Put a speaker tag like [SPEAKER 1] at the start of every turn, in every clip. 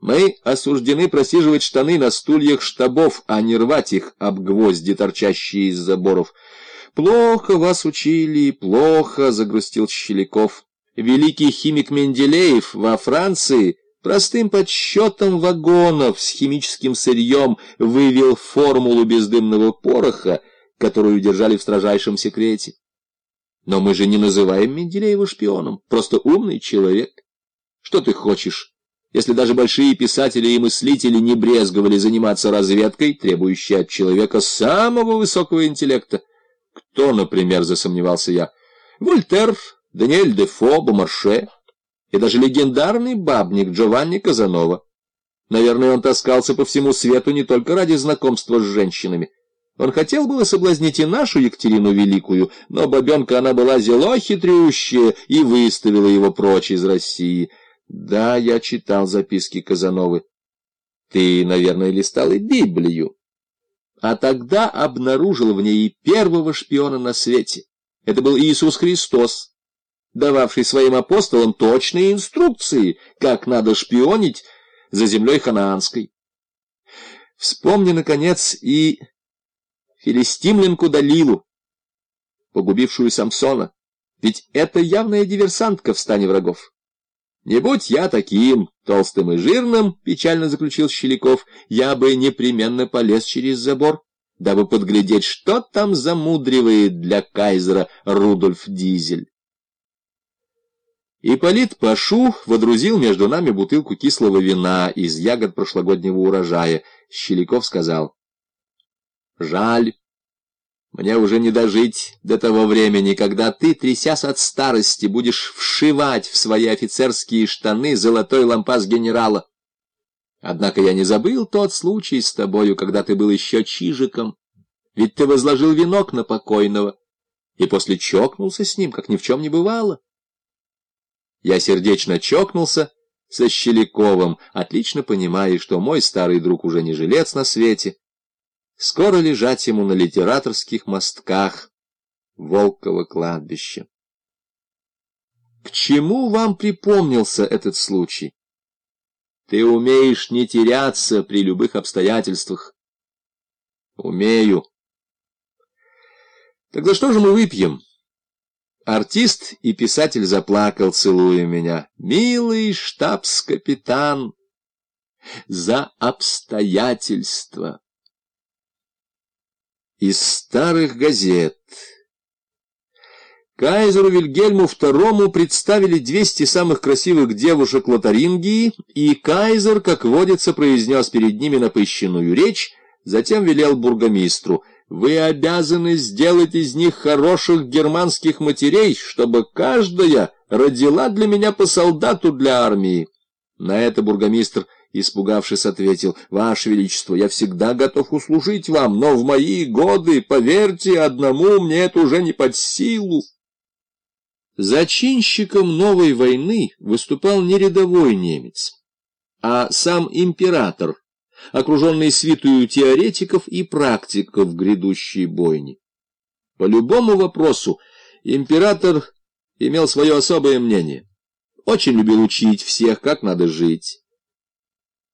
[SPEAKER 1] Мы осуждены просиживать штаны на стульях штабов, а не рвать их об гвозди, торчащие из заборов. Плохо вас учили, плохо, — загрустил Щеляков. Великий химик Менделеев во Франции простым подсчетом вагонов с химическим сырьем вывел формулу бездымного пороха, которую держали в строжайшем секрете. Но мы же не называем Менделеева шпионом, просто умный человек. Что ты хочешь? Если даже большие писатели и мыслители не брезговали заниматься разведкой, требующей от человека самого высокого интеллекта. Кто, например, засомневался я? Вольтер, Даниэль Дефо, Бомарше и даже легендарный бабник Джованни Казанова. Наверное, он таскался по всему свету не только ради знакомства с женщинами. Он хотел было соблазнить и нашу Екатерину Великую, но бабенка она была зело хитрющая и выставила его прочь из России. Да, я читал записки Казановы. Ты, наверное, листал и Библию. А тогда обнаружил в ней первого шпиона на свете. Это был Иисус Христос, дававший своим апостолам точные инструкции, как надо шпионить за землей ханаанской. Вспомни, наконец, и филистимлянку Далилу, погубившую Самсона. Ведь это явная диверсантка в стане врагов. Не будь я таким толстым и жирным, — печально заключил Щеляков, — я бы непременно полез через забор, дабы подглядеть, что там замудривает для кайзера Рудольф Дизель. Ипполит Пашу водрузил между нами бутылку кислого вина из ягод прошлогоднего урожая. Щеляков сказал, — Жаль, мне уже не дожить до того времени, когда ты, трясясь от старости, будешь вшивать в свои офицерские штаны золотой лампас генерала. Однако я не забыл тот случай с тобою, когда ты был еще чижиком, ведь ты возложил венок на покойного и после чокнулся с ним, как ни в чем не бывало. Я сердечно чокнулся со Щеляковым, отлично понимая, что мой старый друг уже не жилец на свете, скоро лежать ему на литераторских мостках Волково кладбища. К чему вам припомнился этот случай? Ты умеешь не теряться при любых обстоятельствах. Умею. Тогда что же мы выпьем? Артист и писатель заплакал, целуя меня. Милый штабс-капитан, за обстоятельства из старых газет. Кайзеру Вильгельму II представили 200 самых красивых девушек Лотарингии, и кайзер, как водится, произнес перед ними напыщенную речь, затем велел бургомистру «Вы обязаны сделать из них хороших германских матерей, чтобы каждая родила для меня по солдату для армии». На это бургомистр Испугавшись, ответил, «Ваше Величество, я всегда готов услужить вам, но в мои годы, поверьте, одному мне это уже не под силу». Зачинщиком новой войны выступал не рядовой немец, а сам император, окруженный свитую теоретиков и практиков грядущей бойни. По любому вопросу император имел свое особое мнение, очень любил учить всех, как надо жить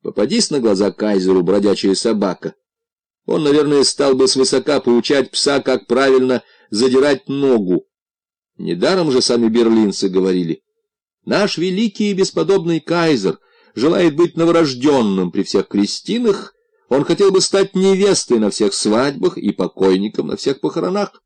[SPEAKER 1] Попадись на глаза кайзеру бродячая собака. Он, наверное, стал бы свысока поучать пса, как правильно задирать ногу. Недаром же сами берлинцы говорили. Наш великий и бесподобный кайзер желает быть новорожденным при всех крестинах, он хотел бы стать невестой на всех свадьбах и покойником на всех похоронах.